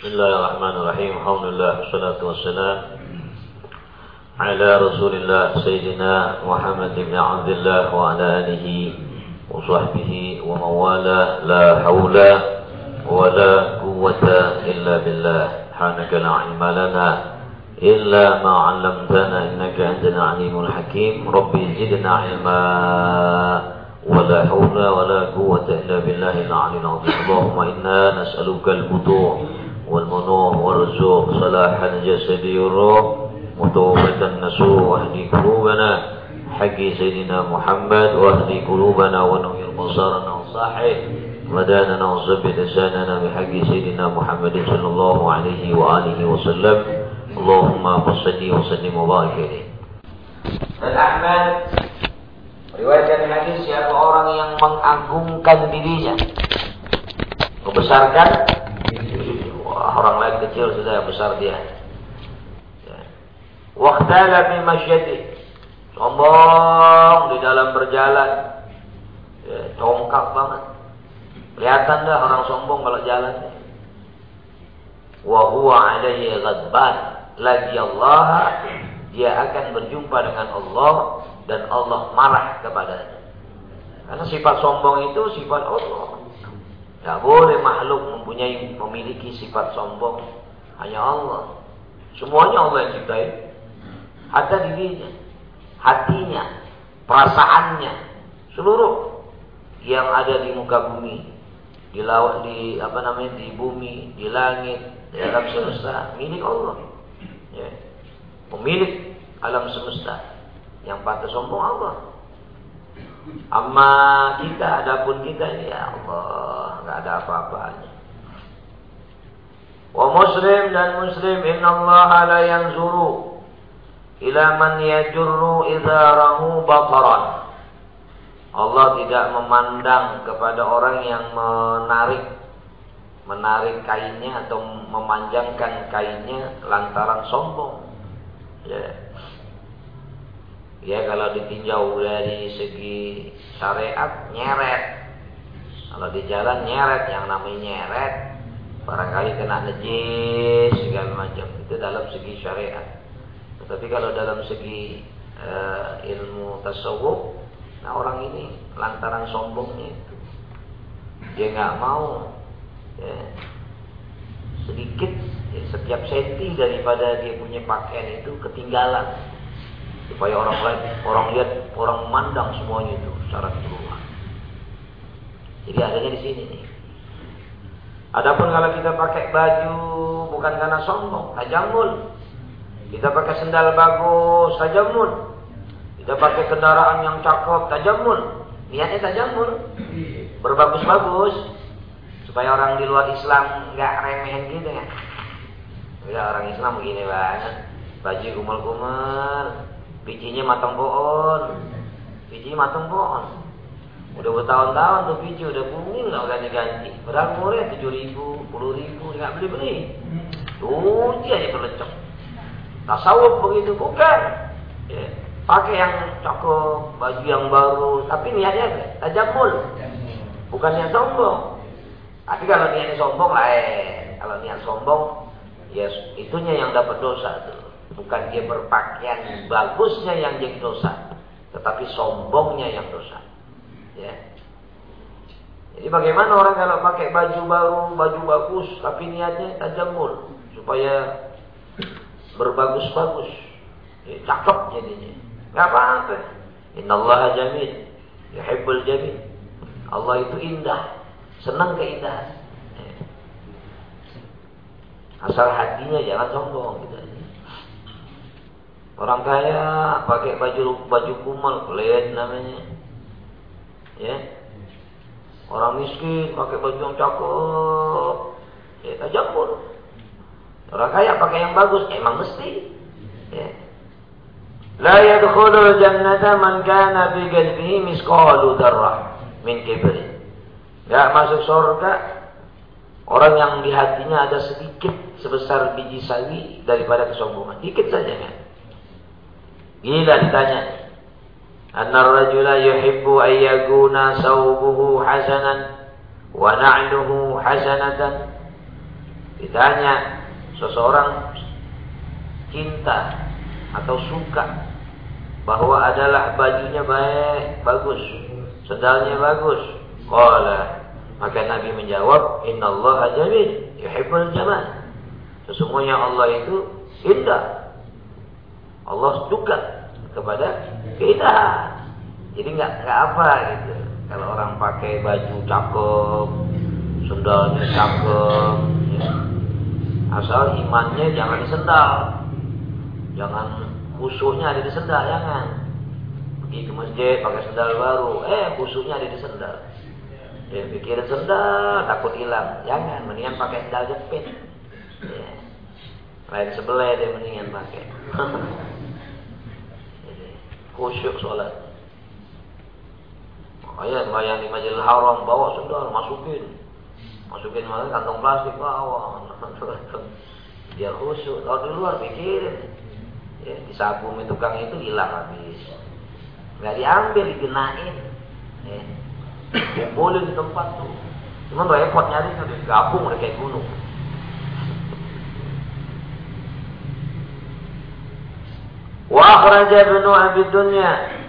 بسم الله الرحمن الرحيم الحمد لله والصلاة والسلام على رسول الله سيدنا محمد بن عبد الله وعلى آله وصحبه ومن والاه لا حول ولا قوة إلا بالله سبحانك لا علم لنا إلا ما علمتنا إنك أنت العليم الحكيم ربي زدنا علما ولا حول ولا قوة إلا بالله العلي العظيم اللهم إنا نسألك البطوع والمنوع والرزوق صلاح الجسد والروح وتوبة النسوء واهدي قلوبنا. حق سيدنا محمد واهدي قلوبنا ونوير بصارنا وصاحب مداننا وثبت لساننا بحق سيدنا محمد صلى الله عليه وآله وسلم. اللهم صل وسلم وبارك عليه. Ahmad Riwayatkan hadis siapa orang yang mengagungkan dirinya? Membesarkan orang lain kecil sudah besar dia. Ya. Waktala fi masyadi Sombong di dalam berjalan. Ya, Congkak banget. Kelihatan dah orang sombong kalau jalan. Wa huwa alaihi ghadban. Lagi Allah Dia akan berjumpa dengan Allah Dan Allah marah kepadanya. Karena sifat sombong itu sifat Allah tidak boleh makhluk mempunyai memiliki sifat sombong. Hanya Allah. Semuanya Allah yang ciptai. Hatta dirinya, hatinya, perasaannya, seluruh yang ada di muka bumi, di laut, di apa namanya, di bumi, di langit, di alam semesta, milik Allah. Ya. Pemilik alam semesta. Yang patut sombong Allah. Amma kita, adapun kita ya Allah, nggak ada apa-apanya. Wa muslim dan muslim inna Allah la yanzuru ila man yajurru idharahu bataran. Allah tidak memandang kepada orang yang menarik menarik kainnya atau memanjangkan kainnya lantaran sombong. Ya. Ya kalau ditinjau dari segi syariat nyeret. Kalau di jalan nyeret yang namanya nyeret barangkali kena najis segala macam itu dalam segi syariat. Tetapi kalau dalam segi uh, ilmu tasawuf, nah orang ini lantaran sombongnya itu dia nggak mau ya, sedikit ya, setiap senti daripada dia punya pakaian itu ketinggalan supaya orang lain orang lihat orang memandang semuanya itu secara keseluruhan. Jadi adanya di sini nih. Adapun kalau kita pakai baju bukan karena sombong, tajamul. Kita pakai sendal bagus, tajamul. Kita pakai kendaraan yang cakep, tajamul. Niatnya tajamul. Berbagus-bagus supaya orang di luar Islam nggak remehin gitu ya. Ya orang Islam begini banget. Baju kumel-kumel, bijinya matang pohon. Bijinya matang pohon. Udah bertahun-tahun tuh biji udah bumi nggak ganti-ganti. Padahal murah tujuh ribu, puluh ribu nggak beli-beli. Tuh aja berlecok. Tasawuf begitu bukan. Ya. Pakai yang cakep, baju yang baru, tapi niatnya? Tajamul. Bukan yang sombong. Tapi kalau niatnya sombong lain. Kalau niat sombong, ya itunya yang dapat dosa tuh. Bukan dia berpakaian bagusnya yang jadi dosa, tetapi sombongnya yang dosa. Ya. Jadi bagaimana orang kalau pakai baju baru, baju bagus, tapi niatnya tajamul supaya berbagus-bagus, ya, cakep jadinya. Gak apa-apa. Inna Allah jamil, yuhibbul jamil. Allah itu indah, senang keindahan. Ya. Asal hatinya jangan sombong gitu. Orang kaya pakai baju baju kumal, kulit namanya. Ya. Orang miskin pakai baju yang cakep. Ya, tajamul. Orang kaya pakai yang bagus, emang mesti. Ya. La yadkhulul jannata man kana fi qalbihi misqalu dzarrah min kibri. Enggak masuk surga orang yang di hatinya ada sedikit sebesar biji sawi daripada kesombongan. Dikit saja kan. Gila ditanya. Rajula yuhibbu an yakuna sawbuhu hasanan wa na'luhu hasanatan. Ditanya seseorang cinta atau suka bahwa adalah bajunya baik, bagus, sendalnya bagus. Qala maka Nabi menjawab, Inna Allah jamil, yuhibbul jamal. Sesungguhnya Allah itu indah. Allah suka kepada keindahan. Jadi nggak nggak apa gitu. Kalau orang pakai baju cakep, sendalnya cakep, ya. asal imannya jangan di sendal, jangan khusyuknya ada di sendal, jangan. Pergi ke masjid pakai sendal baru, eh khusyuknya ada di sendal. Dia pikir sendal takut hilang, jangan, mendingan pakai sendal jepit. Ya. Lain sebelah dia mendingan pakai. khusyuk sholat. Makanya di Masjidil Haram bawa sendal masukin. Masukin mana kantong plastik bawa. Biar khusyuk. Kalau di luar pikirin. Ya, di sabun tukang itu hilang habis. Nggak diambil, dikenain. Ya. Kumpulin di tempat tuh. Cuman repot nyari udah digabung udah kayak gunung. Wa akhraja ibnu Abi Dunya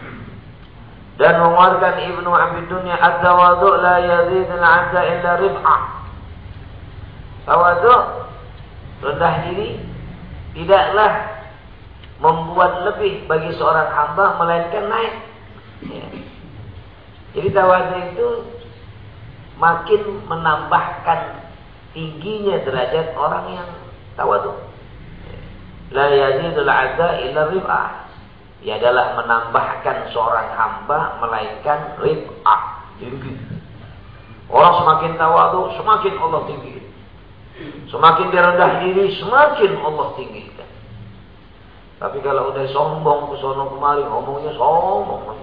dan mengeluarkan Ibnu Abi Dunya at-tawadhu la yazid al-'abda illa rib'ah. Tawadhu rendah diri tidaklah membuat lebih bagi seorang hamba melainkan naik. Ya. Jadi tawadhu itu makin menambahkan tingginya derajat orang yang tawadhu. La yazidul 'abda illa rib'ah. Ia adalah menambahkan seorang hamba melainkan rib'ah. Tinggi. Orang semakin tawadu, semakin Allah tinggi. Semakin dia rendah diri, semakin Allah tinggikan. Tapi kalau udah sombong ke sono kemari, ngomongnya sombong.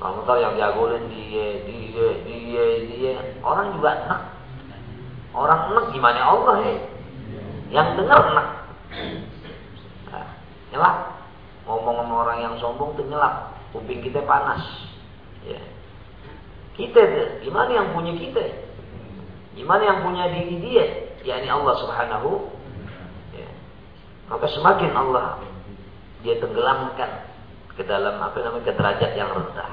Kalau ntar yang jagoin dia, dia, dia, dia. Orang juga enak. Orang enak gimana Allah ya? Yang dengar enak. Nyelak. Ngomong sama orang yang sombong tuh nyelap kuping kita panas. Ya. Kita gimana yang punya kita? Gimana yang punya diri dia? Yakni Allah subhanahu. Ya. maka semakin Allah dia tenggelamkan ke dalam apa namanya ke derajat yang rendah.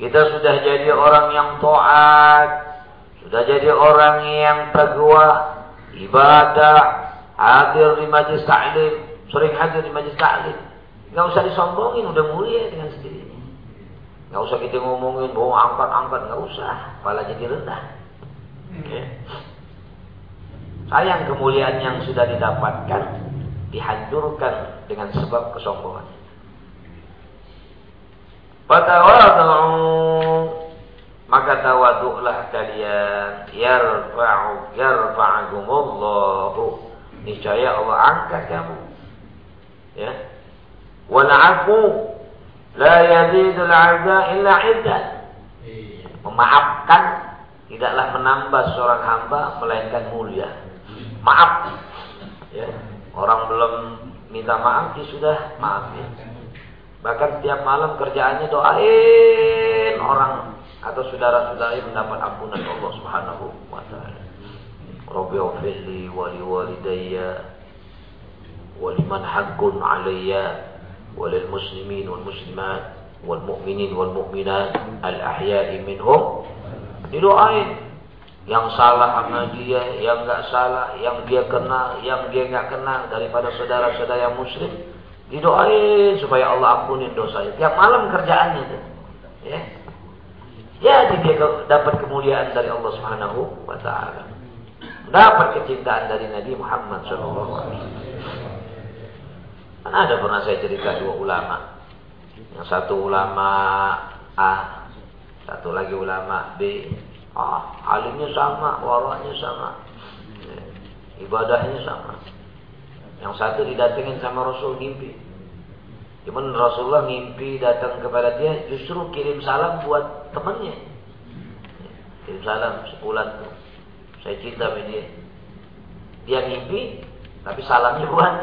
Kita sudah jadi orang yang taat. Sudah jadi orang yang tegwa ibadah hadir di majlis ta'lim sering hadir di majlis taklim. Gak usah disombongin, udah mulia dengan sendirinya. Gak usah kita ngomongin, oh angkat-angkat, gak usah. Malah jadi rendah. Okay. Sayang kemuliaan yang sudah didapatkan dihancurkan dengan sebab kesombongan. Fatawadhu maka tawaduklah kalian yarfa'u yarfa'agumullahu niscaya Allah angkat kamu. Ya. Wal afu la yazidul 'abda illa 'iddan memaafkan tidaklah menambah seorang hamba melainkan mulia. Maaf. Ya. Orang belum minta maaf dia sudah maafin bahkan setiap malam kerjaannya doain orang atau saudara-saudara mendapat ampunan Allah Subhanahu wa taala. Rabbi ighfirli wa liwalidayya ولمن حق علي وللمسلمين والمسلمات والمؤمنين والمؤminat al-ahya'i minhum didoain yang salah sama dia, yang enggak salah, yang dia kenal, yang dia enggak kenal daripada saudara-saudara yang muslim didoain supaya Allah ampunin dosanya. Tiap malam kerjaannya itu. Ya. Ya, dia dapat kemuliaan dari Allah Subhanahu wa taala. Dapat kecintaan dari Nabi Muhammad wasallam. Kan ada pernah saya cerita dua ulama. Yang satu ulama A, satu lagi ulama B. Ah, alimnya sama, waraknya sama. Ibadahnya sama. Yang satu didatengin sama Rasul mimpi. Cuman Rasulullah mimpi datang kepada dia justru kirim salam buat temannya. Kirim salam sebulan tuh. Saya cinta sama dia. Dia mimpi, tapi salamnya buat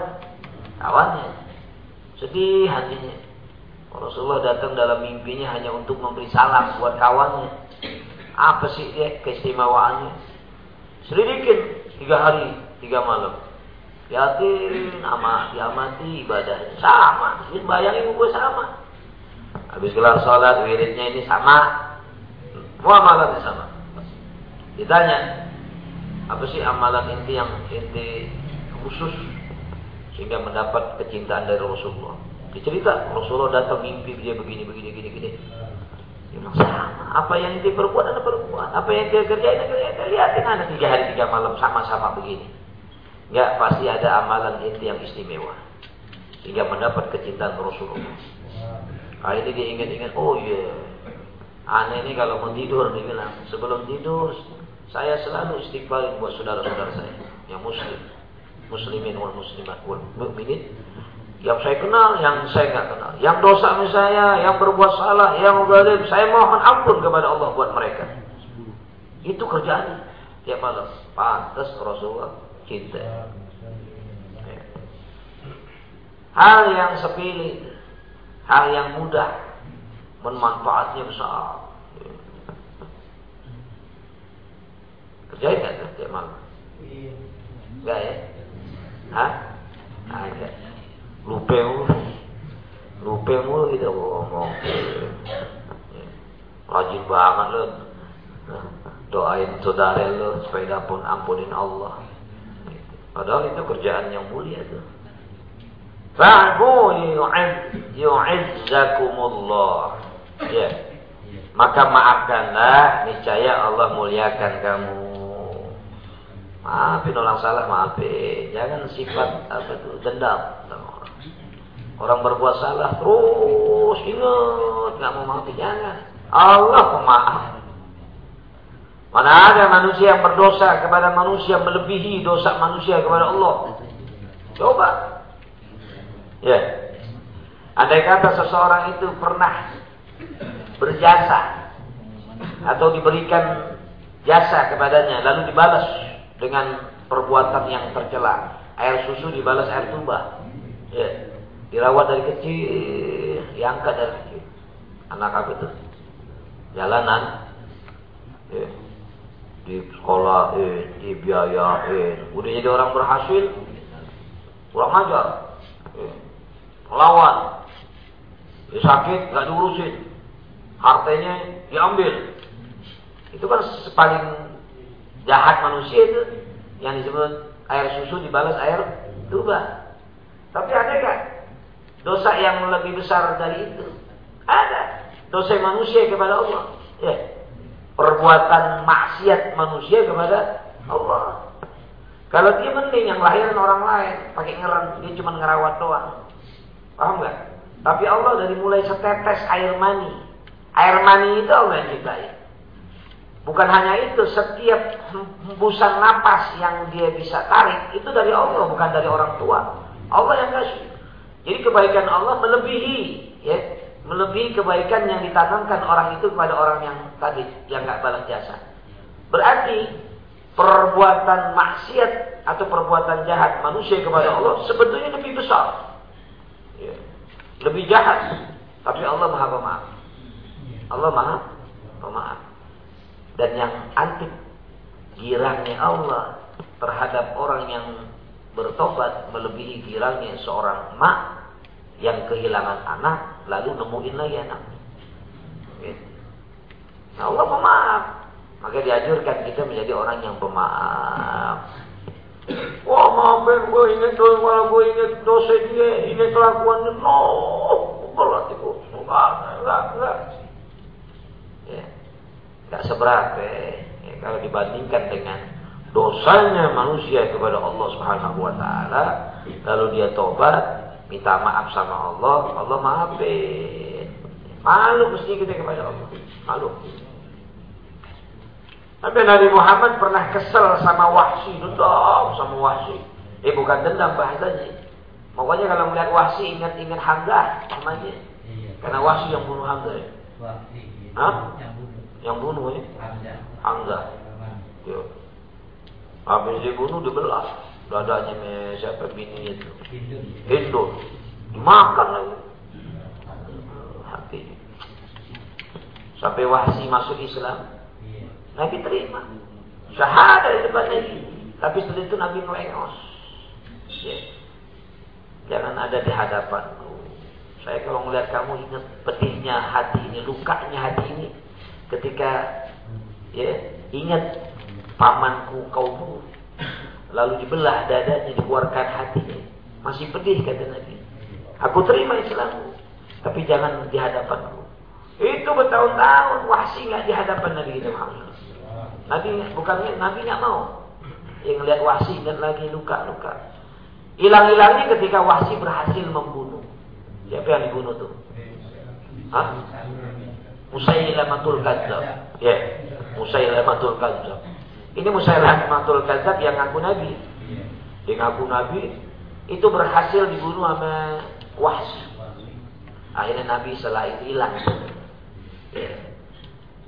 kawannya. Sedih hatinya. Rasulullah datang dalam mimpinya hanya untuk memberi salam buat kawannya. Apa sih dia keistimewaannya? Selidikin tiga hari, tiga malam. Yakin, ama, diamati ibadah sama. Ini bayangin gue sama. Habis kelar sholat, wiridnya ini sama. Muamalatnya sama. Ditanya, apa sih amalan inti yang inti khusus sehingga mendapat kecintaan dari Rasulullah? Dicerita, Rasulullah datang mimpi dia begini, begini, begini, begini. Bilang sama. Apa yang dia perbuat, anda perbuat. Apa yang dia kerjain, anda kerjain. Lihatin anda tiga hari, tiga malam sama-sama begini. Enggak, pasti ada amalan inti yang istimewa. Sehingga mendapat kecintaan Rasulullah. Kali ini dia ingat-ingat, oh iya. Yeah. Aneh ini kalau mau tidur, dia bilang. Sebelum tidur, saya selalu istighfar buat saudara-saudara saya. Yang muslim. Muslimin wal muslimat wal mu'minin. Yang saya kenal, yang saya nggak kenal. Yang dosa misalnya, yang berbuat salah, yang zalim, saya mohon ampun kepada Allah buat mereka. Itu kerjaan tiap malam. Pantas Rasulullah kita. Hal yang sepilih, hal yang mudah, bermanfaatnya besar. Kerjain nggak tuh tiap malam? Enggak ya? Hah? Ada. Lupa mulu. Lupa mulu kita ngomong. Rajin banget lo. Doain saudara lo supaya pun ampunin Allah. Padahal itu kerjaan yang mulia tuh. Fa'fu yu'izzakumullah. Ya. Maka maafkanlah, niscaya Allah muliakan kamu. Maafin orang salah, maafin. Jangan sifat apa tuh dendam orang. Berbuat salah terus ingat nggak mau maafin jangan. Allah pemaaf. Mana ada manusia yang berdosa kepada manusia melebihi dosa manusia kepada Allah? Coba. Ya. Andai kata seseorang itu pernah berjasa atau diberikan jasa kepadanya lalu dibalas dengan perbuatan yang tercela. Air susu dibalas air tuba. Ya. Dirawat dari kecil, diangkat dari kecil. Anak apa itu? Jalanan. Ya di sekolah eh, dibiayain, udah jadi orang berhasil, kurang ajar, eh, melawan, dia sakit nggak diurusin, hartanya diambil, itu kan paling jahat manusia itu yang disebut air susu dibalas air tuba. Tapi ada kan dosa yang lebih besar dari itu? Ada dosa manusia kepada Allah. Ya, perbuatan maksiat manusia kepada Allah. Kalau dia mending yang lahiran orang lain, pakai ngeran, dia cuma ngerawat doang. Paham nggak? Tapi Allah dari mulai setetes air mani, air mani itu Allah yang ciptain. Bukan hanya itu, setiap hembusan napas yang dia bisa tarik itu dari Allah, bukan dari orang tua. Allah yang kasih. Jadi kebaikan Allah melebihi ya, melebihi kebaikan yang ditanamkan orang itu kepada orang yang tadi yang nggak balas jasa. Berarti perbuatan maksiat atau perbuatan jahat manusia kepada Allah sebetulnya lebih besar, ya. lebih jahat. Tapi Allah maha pemaaf. Allah maha pemaaf. Dan yang antik girangnya Allah terhadap orang yang bertobat melebihi girangnya seorang mak yang kehilangan anak lalu nemuin lagi anak. Gitu. Nah, Allah pemaaf. Maka diajurkan kita menjadi orang yang pemaaf. Wah maafin gue ingat dosa kalau gue ingat dosa dia, ingat kelakuannya, no, berat itu, enggak, enggak, enggak. Enggak seberapa. Ya, kalau dibandingkan dengan dosanya manusia kepada Allah Subhanahu Wa Taala, lalu dia tobat, minta maaf sama Allah, Allah maafin. Malu mesti kita kepada Allah. Malu. Tapi Nabi Muhammad pernah kesel sama Wahsi, dendam sama Wahsi. Eh bukan dendam bahasanya. Pokoknya kalau melihat Wahsi ingat-ingat Hamzah namanya. Iya. Karena Wahsi yang bunuh Hamzah. Ya. Hah? Yang bunuh. Ya? Hamzah. Iya. Habis dibunuh dibelah dadanya siapa bini itu Hindu dimakan lagi hati sampai wahsi masuk Islam Nabi terima Syahadat di depan Nabi. Tapi setelah itu Nabi melengos. Ya. Jangan ada di hadapanku. Saya kalau melihat kamu ingat pedihnya hati ini, lukanya hati ini. Ketika ya ingat pamanku kau bunuh. Lalu dibelah dadanya, dikeluarkan hatinya. Masih pedih kata Nabi. Aku terima Islammu. Tapi jangan di hadapanku. Itu bertahun-tahun wahsi nggak di hadapan Nabi kita Muhammad. Nabi bukannya Nabi nggak mau. Yang lihat wahsi dan lagi luka-luka. Hilang-hilangnya ketika wahsi berhasil membunuh. Siapa yang dibunuh tuh? Hah? Musailamatul Kadzab. Ya, yeah. Musailamatul Kadzab. Ini Musailamatul Kadzab yang ngaku Nabi. Dia ngaku Nabi itu berhasil dibunuh sama Wahsi. Akhirnya Nabi setelah itu hilang. Ya.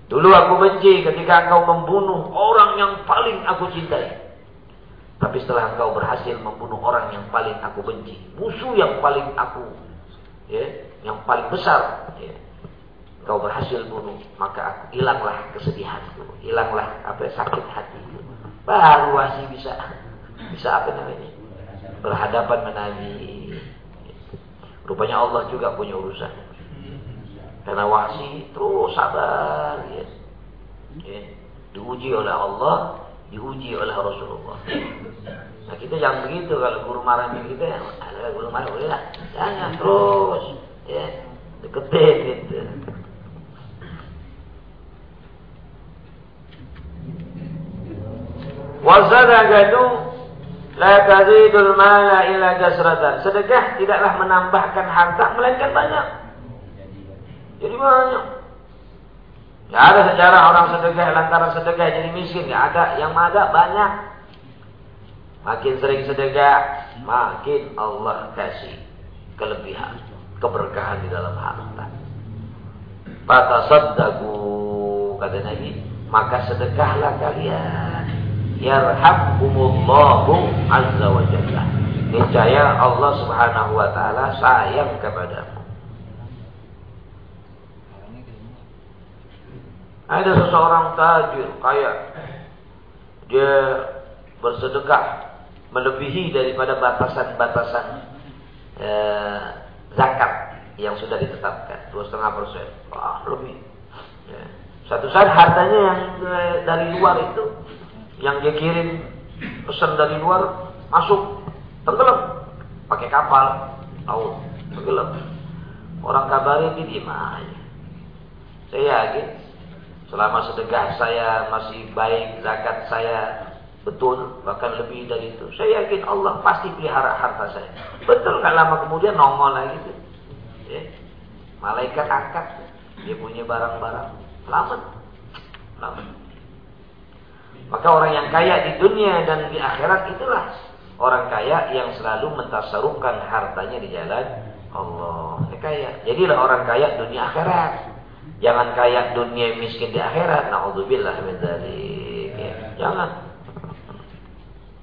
Dulu aku benci ketika engkau membunuh orang yang paling aku cintai. Tapi setelah engkau berhasil membunuh orang yang paling aku benci, musuh yang paling aku, ya, yang paling besar, ya, engkau berhasil bunuh, maka aku hilanglah kesedihanku, hilanglah apa sakit hati. Baru masih bisa, bisa apa namanya, berhadapan menabi. Rupanya Allah juga punya urusan. Karena wahsi terus sabar ya. ya. Diuji oleh Allah, diuji oleh Rasulullah. Nah kita jangan begitu kalau guru marah kita, ada guru marah boleh lah. Jangan terus ya deketin gitu. Wasadaqatu la tazidul mala ila kasratan. Sedekah tidaklah menambahkan harta melainkan banyak. Jadi banyak. Tidak ada sejarah orang sedekah lantaran sedekah jadi miskin. Tidak ada. Yang ada banyak. Makin sering sedekah, makin Allah kasih kelebihan, keberkahan di dalam harta. Fatasaddaku kata Nabi, maka sedekahlah kalian. Yarhamkumullahu azza wa jalla. Niscaya Allah Subhanahu wa taala sayang kepadamu. Ada seseorang tajir, kaya. Dia bersedekah melebihi daripada batasan-batasan eh, zakat yang sudah ditetapkan dua setengah persen, wah lebih. Ya. Satu saat hartanya yang eh, dari luar itu, yang dia kirim pesan dari luar masuk tenggelam pakai kapal laut tenggelam. Orang kabarin dia diam aja. Saya yakin Selama sedekah saya masih baik, zakat saya betul, bahkan lebih dari itu. Saya yakin Allah pasti pelihara harta saya. Betul nggak lama kemudian nongol lagi itu. Ya. Malaikat angkat, dia punya barang-barang. Selamat. Selamat. Maka orang yang kaya di dunia dan di akhirat itulah orang kaya yang selalu mentasarufkan hartanya di jalan Allah. Ini kaya. Jadilah orang kaya dunia akhirat. Jangan kaya dunia miskin di akhirat. Nauzubillah min dzalik. Ya, jangan.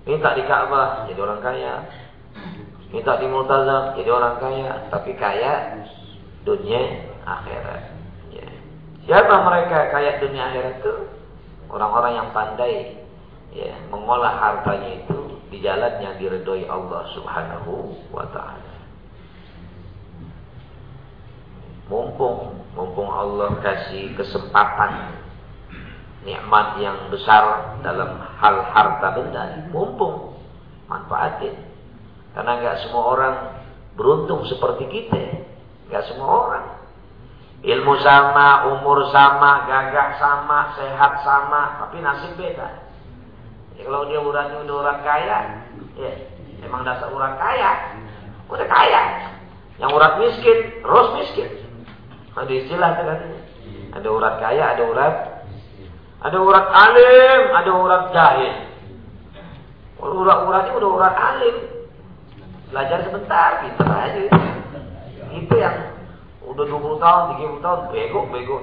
Minta di Ka'bah jadi orang kaya. Minta di Multazam jadi orang kaya, tapi kaya dunia akhirat. Ya. Siapa mereka kaya dunia akhirat itu? Orang-orang yang pandai ya, mengolah hartanya itu di jalan yang diredoi Allah Subhanahu wa taala. Mumpung mumpung Allah kasih kesempatan nikmat yang besar dalam hal harta benda mumpung manfaatin. Karena nggak semua orang beruntung seperti kita. Nggak semua orang ilmu sama umur sama gagah sama sehat sama tapi nasib beda ya, kalau dia uratnya udah orang kaya ya emang dasar orang kaya udah kaya yang urat miskin terus miskin ada istilah katanya. Ada urat kaya, ada urat ada urat alim, ada urat jahil. Urat-uratnya udah urat alim. Belajar sebentar, pintar aja. Itu yang udah 20 tahun, 30 tahun, bego, bego.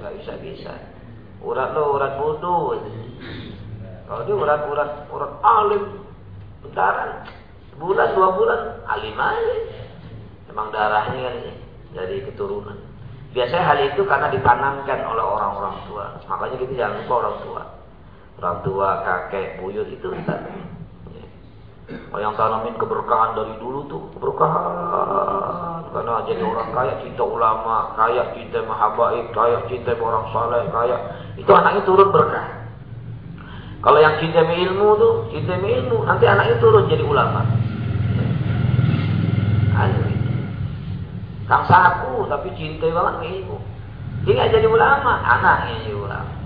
Gak bisa-bisa. Urat lo urat bodoh. Kalau dia urat-urat urat alim, bentaran. Bulan, dua bulan, alim aja. Emang darahnya kan ini dari keturunan. Biasanya hal itu karena ditanamkan oleh orang-orang tua. Makanya kita jangan lupa orang tua. Orang tua, kakek, buyut itu. Yang tanamin keberkahan dari dulu tuh keberkahan karena jadi orang kaya cinta ulama, kaya cinta mahabaib, kaya cinta orang saleh, kaya itu anaknya turun berkah. Kalau yang cinta ilmu tuh cinta ilmu nanti anaknya turun jadi ulama. Kang saku tapi cinta banget ibu. Dia nggak jadi ulama, anaknya jadi ulama.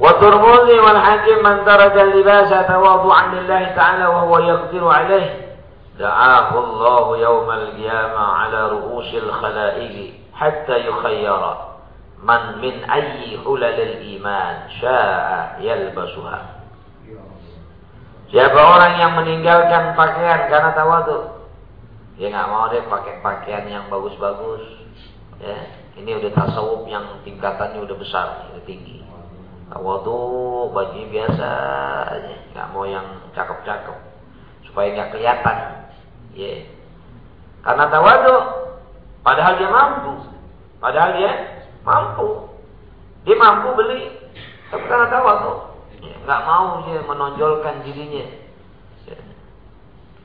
والترمذي والحاكم من ترك اللباس تواضعا لله تعالى وهو يقدر عليه دعاه الله يوم القيامة على رؤوس الخلائق حتى يخير من من أي حلل الإيمان شاء يلبسها Siapa orang yang meninggalkan pakaian karena tawadu? Dia nggak mau deh pakai pakaian yang bagus-bagus. Ya, ini udah tasawuf yang tingkatannya udah besar, udah tinggi. Tawadu baju biasa aja, nggak mau yang cakep-cakep supaya nggak kelihatan. Ya, karena tawadu, padahal dia mampu, padahal dia mampu, dia mampu beli, tapi karena tawadu nggak mau dia menonjolkan dirinya.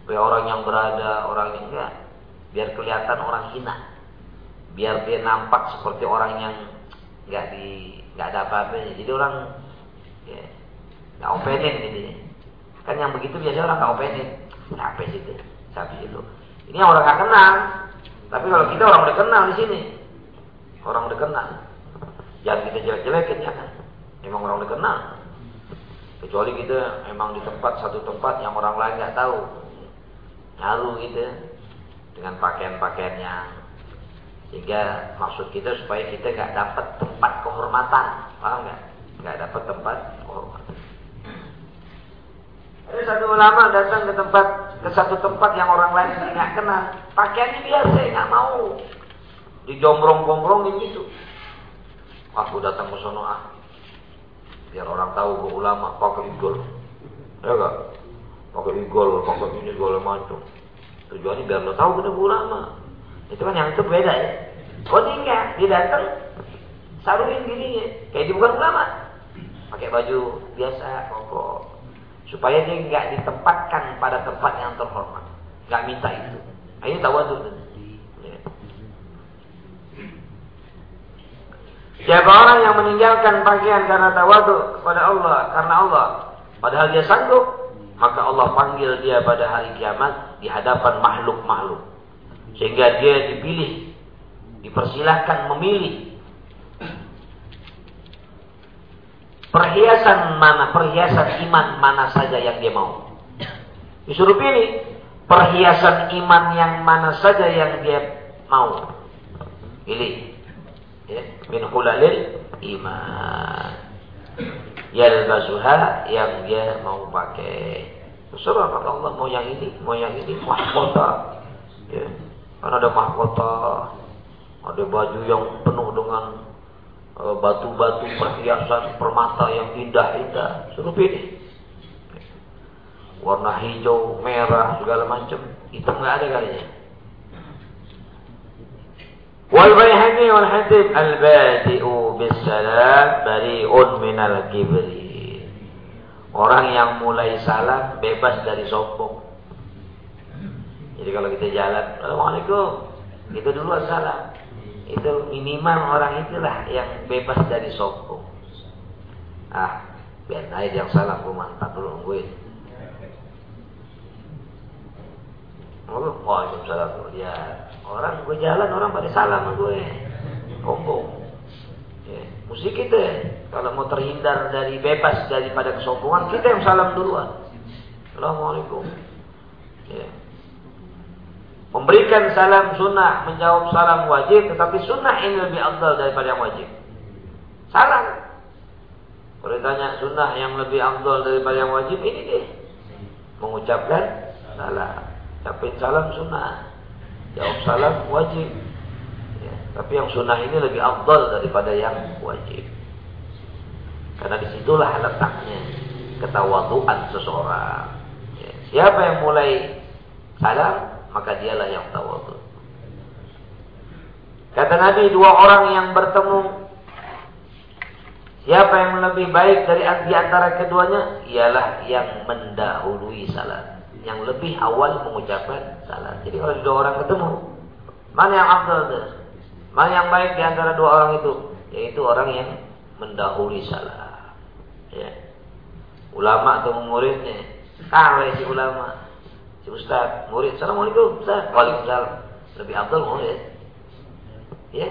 Supaya orang yang berada orang yang enggak biar kelihatan orang hina. Biar dia nampak seperti orang yang nggak di nggak ada apa-apanya jadi orang ya nggak openin gitu kan yang begitu biasanya orang nggak openin. Capek situ capek itu. Ini orang nggak kenal. Tapi kalau kita orang udah kenal di sini orang udah kenal. Jangan kita jelek-jelekin ya kan? Memang orang udah kenal. Kecuali kita memang di tempat satu tempat yang orang lain nggak tahu, nyaru gitu dengan pakaian-pakaian yang sehingga maksud kita supaya kita nggak dapat tempat kehormatan, paham nggak? Nggak dapat tempat kehormatan. Ada satu ulama datang ke tempat ke satu tempat yang orang lain nggak kenal, pakaiannya biasa, nggak mau. Dijombrong-gombrongin gitu. Aku datang ke sana ah, biar orang tahu gue ulama pakai igol. Ya gak pakai igol pakai ini segala macam. Tujuannya biar lo tahu gue ulama itu kan yang itu beda ya. Oh dia enggak dia datang saruin dirinya. Kayak dia bukan ulama pakai baju biasa pokok. Supaya dia nggak ditempatkan pada tempat yang terhormat. Nggak minta itu. Nah, ini tawadhu Siapa orang yang meninggalkan pakaian karena tawadu kepada Allah, karena Allah, padahal dia sanggup, maka Allah panggil dia pada hari kiamat di hadapan makhluk-makhluk. Sehingga dia dipilih, dipersilahkan memilih. Perhiasan mana, perhiasan iman mana saja yang dia mau. Disuruh pilih perhiasan iman yang mana saja yang dia mau. Pilih. Ya, min hulalil iman. Yalbasuha yang dia mau pakai. Kata Allah mau yang ini mau yang ini mahkota ya kan ada mahkota, ada baju yang penuh dengan e, batu-batu perhiasan permata yang indah-indah, Suruh pilih. Warna hijau, merah, segala macam, hitam nggak ada kalinya. Wal walhadib albadiu Hadid al bari'un minal kibri. Orang yang mulai salam bebas dari sombong. Jadi kalau kita jalan, Assalamualaikum, kita dulu salam. Itu minimal orang itulah yang bebas dari sombong. Ah, biar naik yang salam, gue mantap dulu nungguin. Oh, Waalaikumsalam. Ya, Orang gue jalan orang pada salam gue. Sombong. Ya. Musik kita kalau mau terhindar dari bebas daripada kesombongan kita yang salam duluan. Assalamualaikum. Ya. Memberikan salam sunnah, menjawab salam wajib, tetapi sunnah ini lebih afdal daripada yang wajib. Salam. Kalau ditanya sunnah yang lebih afdal daripada yang wajib, ini deh. Mengucapkan salam. Tapi salam sunnah. Jawab salam wajib. Ya, tapi yang sunnah ini lebih afdal daripada yang wajib. Karena di situlah letaknya ketawaduan seseorang. Ya, siapa yang mulai salam, maka dialah yang tawadhu. Kata Nabi dua orang yang bertemu Siapa yang lebih baik dari antara keduanya? Ialah yang mendahului salat. Yang lebih awal mengucapkan salat. Jadi kalau dua orang ketemu, mana yang afdal? Mana yang baik di antara dua orang itu? Yaitu orang yang mendahului salat. Ya. Ulama atau muridnya, kalah si ulama. Si ustaz, murid, Assalamualaikum Ustaz. Waalaikumsalam. Lebih afdal murid. Ya,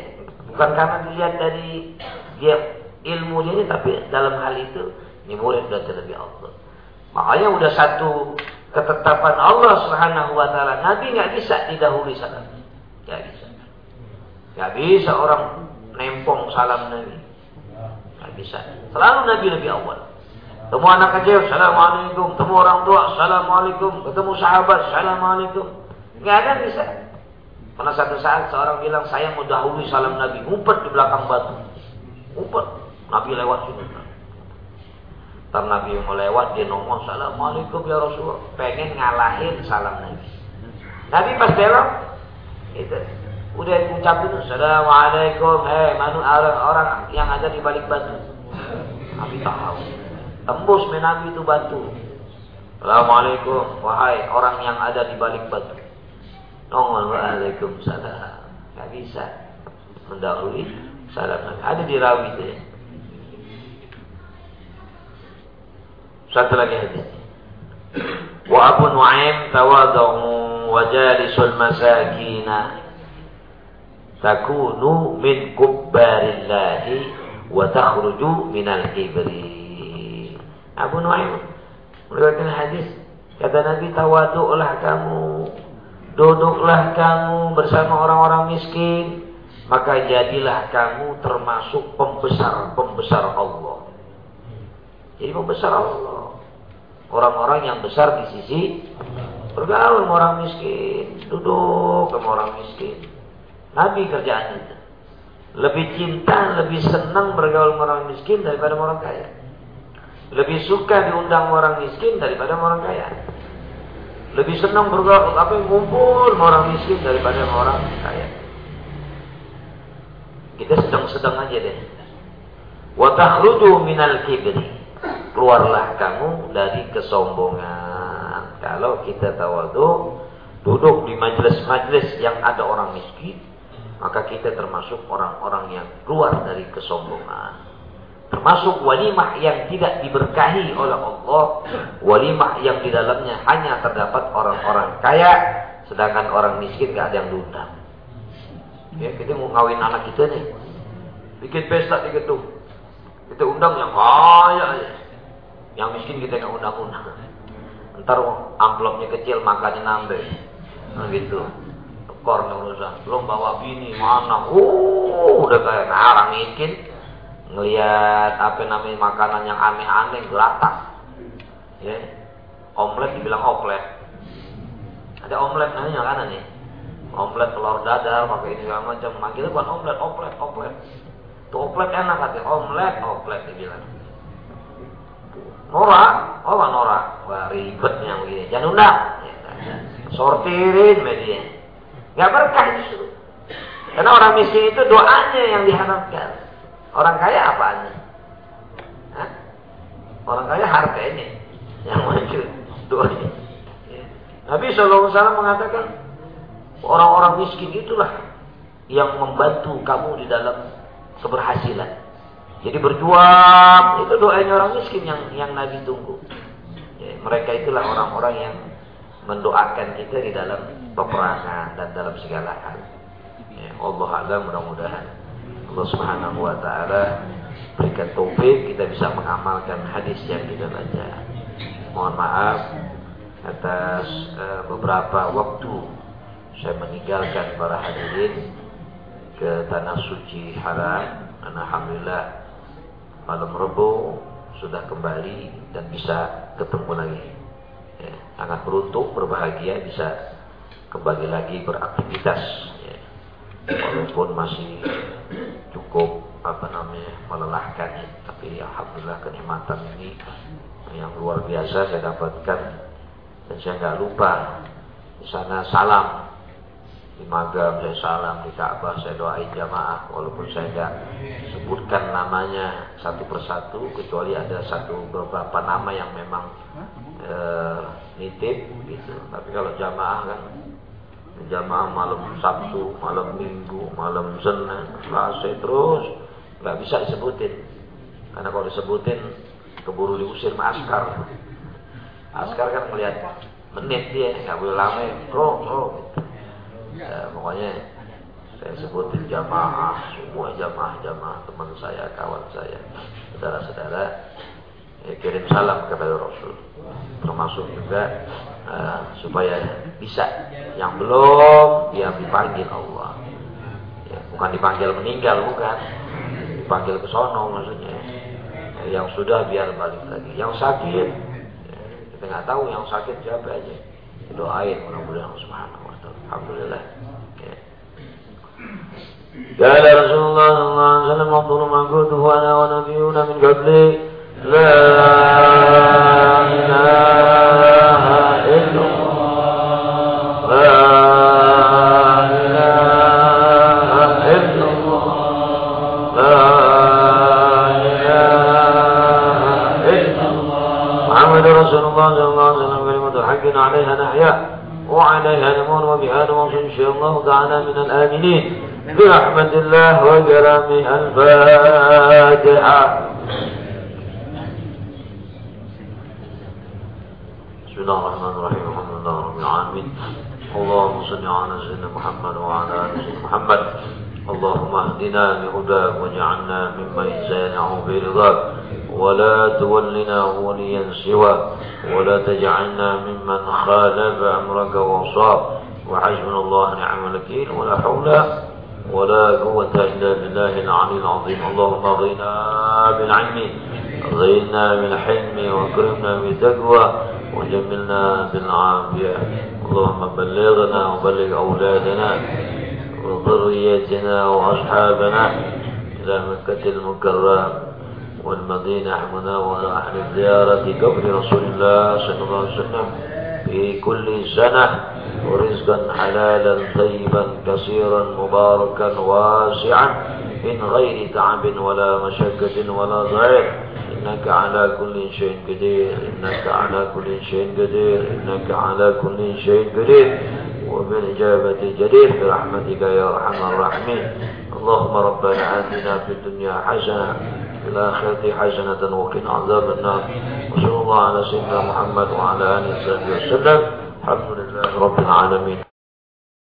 bukan karena dilihat dari dia ilmunya ini tapi dalam hal itu ini murid sudah lebih Allah. Makanya udah satu ketetapan Allah Subhanahu wa taala. Nabi nggak bisa didahului salam. Nggak bisa. Nggak bisa orang nempong salam Nabi. Nggak bisa. Selalu Nabi lebih awal. Temu anak kecil, Assalamualaikum. Temu orang tua, Assalamualaikum. Ketemu sahabat, Assalamualaikum. Nggak ada bisa. Karena satu saat seorang bilang, saya mau dahului salam Nabi. Ngumpet di belakang batu. Ngumpet. Nabi lewat sini. Ntar Nabi mau lewat dia ngomong Assalamualaikum ya Rasulullah. Pengen ngalahin salam Nabi. Nabi pas belok itu udah ucapin Assalamualaikum. Hei manu orang, orang yang ada di balik batu. Nabi tahu. Tembus me Nabi itu batu. Assalamualaikum. Wahai orang yang ada di balik batu. Nongol waalaikumsalam. Gak bisa mendahului salam. Ada di rawi itu ya. Satu lagi hadis. Wa Abu Nu'aim tawadhu wa jalisul masakina takunu min kubbarillahi wa takhruju minal kibri. Abu Nu'aim meriwayatkan hadis kata Nabi tawadhu'lah kamu duduklah kamu bersama orang-orang miskin maka jadilah kamu termasuk pembesar-pembesar Allah. Jadi pembesar Allah orang-orang yang besar di sisi bergaul sama orang miskin, duduk sama orang miskin. Nabi kerjaannya. Lebih cinta, lebih senang bergaul sama orang miskin daripada orang kaya. Lebih suka diundang orang miskin daripada orang kaya. Lebih senang bergaul apa sama orang miskin daripada orang kaya. Kita sedang-sedang aja deh. Wa takhruju minal kibri keluarlah kamu dari kesombongan. Kalau kita tawadu, duduk di majelis-majelis yang ada orang miskin, maka kita termasuk orang-orang yang keluar dari kesombongan. Termasuk walimah yang tidak diberkahi oleh Allah, walimah yang di dalamnya hanya terdapat orang-orang kaya, sedangkan orang miskin gak ada yang diundang. Ya, kita mau ngawin anak kita nih, bikin pesta di gedung, kita undang yang kaya ya. Yang miskin kita nggak undang-undang. Ntar amplopnya kecil makannya nambah. Nah gitu. Tekor usah. Belum bawa bini mana. Uh, udah kayak nah, orang miskin. Ngelihat apa namanya makanan yang aneh-aneh gelatak. Ya. Omlet dibilang oplet. Ada omlet namanya makanan nih. Omlet telur dadar pakai ini segala macam. Manggilnya bukan omlet, oplet, oplet. Tuh oplet enak katanya. Omlet, oplet dibilang. Norak, oh norak. Wah ribetnya begini. Jangan undang. Sortirin media. Gak berkah justru. Karena orang miskin itu doanya yang diharapkan. Orang kaya apanya? Hah? Orang kaya hartanya yang muncul doanya. Nabi SAW mengatakan orang-orang miskin itulah yang membantu kamu di dalam keberhasilan. Jadi berjuang itu doanya orang miskin yang yang Nabi tunggu. Ya, mereka itulah orang-orang yang mendoakan kita di dalam peperangan dan dalam segala hal. Ya, Allah Allah mudah-mudahan Allah Subhanahu wa taala berikan taufik kita bisa mengamalkan hadis yang kita baca. Mohon maaf atas uh, beberapa waktu saya meninggalkan para hadirin ke tanah suci haram. Alhamdulillah malam Rebo sudah kembali dan bisa ketemu lagi. Ya, sangat beruntung, berbahagia bisa kembali lagi beraktivitas. Ya. Walaupun masih cukup apa namanya melelahkan, ya. tapi alhamdulillah kenikmatan ini yang luar biasa saya dapatkan. Dan saya nggak lupa di sana salam. Di Magam saya salam di Ka'bah saya doain jamaah. Walaupun saya tidak sebutkan namanya satu persatu kecuali ada satu beberapa nama yang memang e, nitip gitu. Tapi kalau jamaah kan jamaah malam Sabtu malam Minggu malam Senin Selasa terus. Nggak bisa disebutin. Karena kalau disebutin keburu diusir sama askar. Askar kan melihat menit dia nggak boleh lama. Bro bro. Ya, pokoknya saya sebutin jamaah semua jamaah-jamaah teman saya kawan saya saudara-saudara. Ya, kirim salam kepada Rasul. Termasuk juga uh, supaya bisa yang belum dia dipanggil Allah ya, bukan dipanggil meninggal bukan dipanggil ke sono maksudnya ya, yang sudah biar balik lagi yang sakit ya, kita nggak tahu yang sakit siapa aja doain mudah-mudahan subhanahu الحمد لله قال رسول الله صلى الله عليه وسلم أفضل ما قلته أنا ونبيون من قبلي لا إله الله صلى الله عليه وسلم كلمة حق عليها نحيا وعليها نمون وبها نمون إن شاء الله تعالى من الآمنين. برحمة الله وكرمه الفاتحة. بسم الله الرحمن الرحيم الحمد لله رب العالمين. اللهم صل على سيدنا محمد وعلى آل سيدنا محمد. اللهم اهدنا بهداك واجعلنا ممن يسارع برضاك ولا تولنا وليا سواك. ولا تجعلنا ممن خالف أمرك وصاب وحسبنا الله نعم الوكيل. ولا حول ولا قوة إلا بالله العلي العظيم. اللهم اغننا بالعلم. غينا بالحلم. واكرمنا بالتقوى. وجملنا بالعافية. اللهم بلغنا وبلغ أولادنا وذريتنا وأصحابنا إلى مكة المكرمة. والمدينة حمنا وأهل الزيارة قبر رسول الله صلى الله عليه وسلم. في كل سنة ورزقا حلالا طيبا كثيرا مباركا واسعا من غير تعب ولا مشقة ولا ضعيف إنك على كل شيء قدير. إنك على كل شيء قدير. إنك على كل شيء قدير. وبالإجابة جدير برحمتك يا أرحم الراحمين. اللهم ربنا آتنا في الدنيا حسنة في الآخرة حسنة وقنا عذاب النار. وصلى الله على سيدنا محمد وعلى آله وصحبه وسلم. الحمد لله رب العالمين.